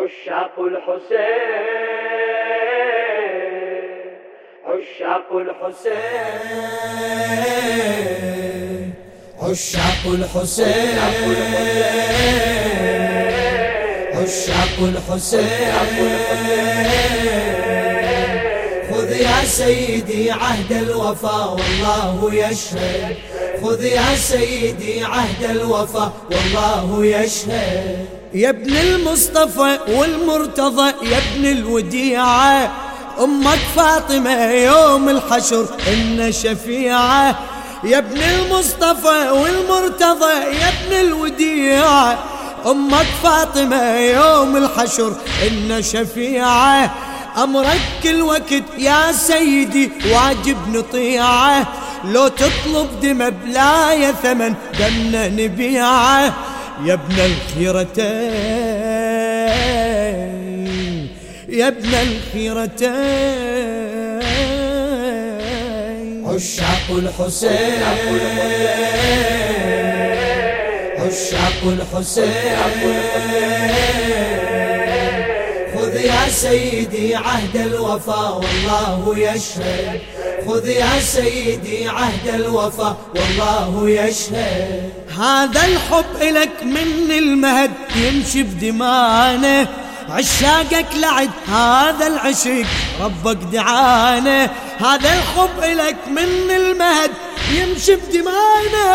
عشاق الحسين عشاق الحسين عشاق الحسين عشاق الحسين. خذ يا سيدي عهد الوفا والله يشهد. خذ يا سيدي عهد الوفا والله يشهد. يا ابن المصطفى والمرتضى يا ابن الوديعة. أمك فاطمة يوم الحشر إن شفيعة. يا ابن المصطفى والمرتضى يا ابن الوديعة. أمك فاطمة يوم الحشر إن شفيعة. أمرك كل وقت يا سيدي واجب نطيعة. لو تطلب دم بلا ثمن دمنا نبيعة. يا ابن الخيرتين يا ابن الخيرتين. عشاق الحسين عشاق الحسين. يا سيدي عهد الوفا والله يشهد. خذ يا سيدي عهد الوفا والله يشهد. هذا الحب إلك من المهد يمشي بدمانه. عشاقك لعد هذا العشق ربك دعانه. هذا الحب إلك من المهد يمشي بدمانه.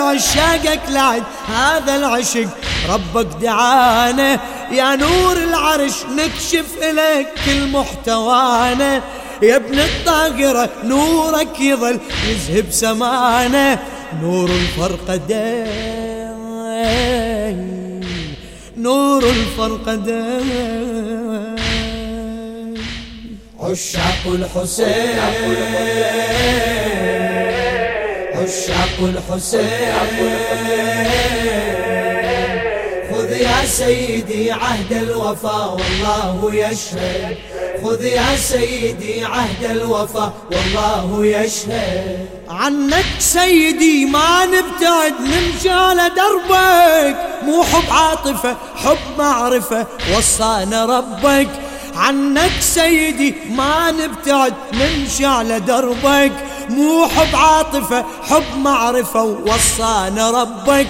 عشاقك لعد هذا العشق ربك دعانه يا نور العرش نكشف إليك كل محتوانا. يا ابن الطاقرة نورك يظل يذهب سمانه نور الفرقدين نور الفرقدين عشاق الحسين. عشاق الحسين. خذ يا سيدي عهد الوفا والله يشهد. خذ يا سيدي عهد الوفا والله يشهد. عنك سيدي ما نبتعد نمشي على دربك. مو حب عاطفة حب معرفة وصانا ربك. عنك سيدي ما نبتعد نمشي على دربك. مو حب عاطفة حب معرفة ووصانا ربك.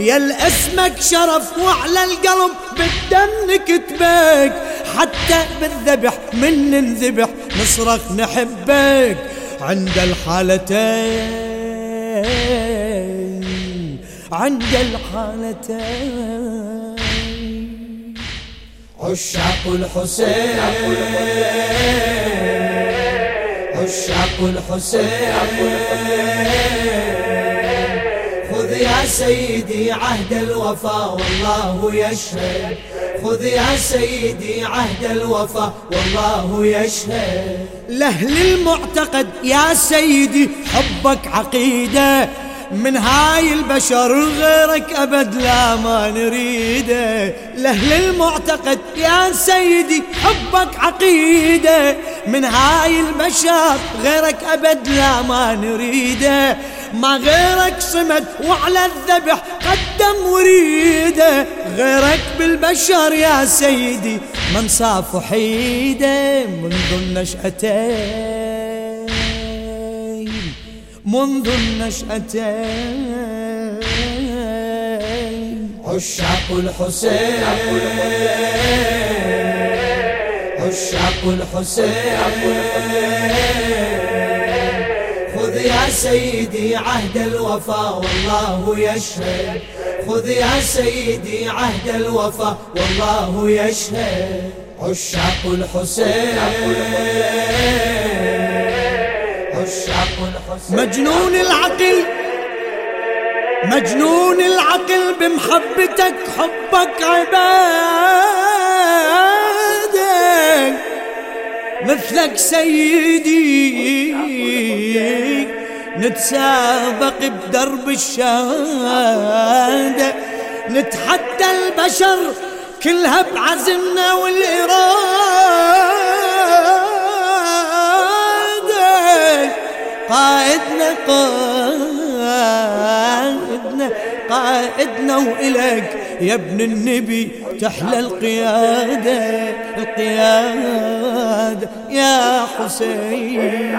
يا اسمك شرف وعلى القلب بالدم نكتبك حتى بالذبح من ننذبح نصرخ نحبك. عند الحالتين عند الحالتين. عشاق الحسين عشاق الحسين. يا سيدي عهد الوفا والله يشهد. خذ يا سيدي عهد الوفا والله يشهد. لأهل المعتقد يا سيدي حبك عقيدة. من هاي البشر غيرك أبد لا ما نريده لأهل المعتقد يا سيدي حبك عقيدة. من هاي البشر غيرك أبد لا ما نريده ما غيرك صمد وعلى الذبح قدم وريده. غيرك بالبشر يا سيدي من صاف وحيده منذ النشأتين منذ النشأتين. عشاق الحسين عشاق الحسين. سيدي عهد الوفا والله يشهد. خذ يا سيدي عهد الوفا والله يشهد. عشاق الحسين عشاق الحسين. مجنون العقل مجنون العقل بمحبتك حبك عباده مثلك سيدي. نتسابق بدرب الشهادة نتحدى البشر كلها بعزمنا والإرادة. قائدنا قائدنا قائدنا وإلك يا ابن النبي تحلى القيادة القيادة. يا حسين.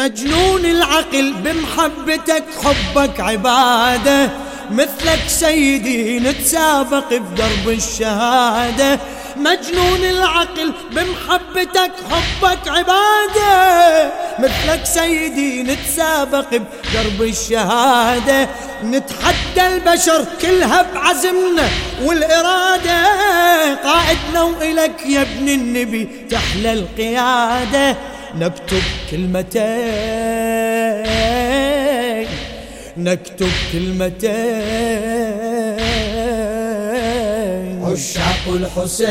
مجنون العقل بمحبتك حبك عبادة مثلك سيدي نتسابق بدرب الشهادة. مجنون العقل بمحبتك حبك عبادة مثلك سيدي نتسابق بدرب الشهادة. نتحدى البشر كلها بعزمنا والإرادة. قائدنا وإلك يا ابن النبي تحلى القيادة. نكتب كلمتين نكتب كلمتين. عشاق الحسين.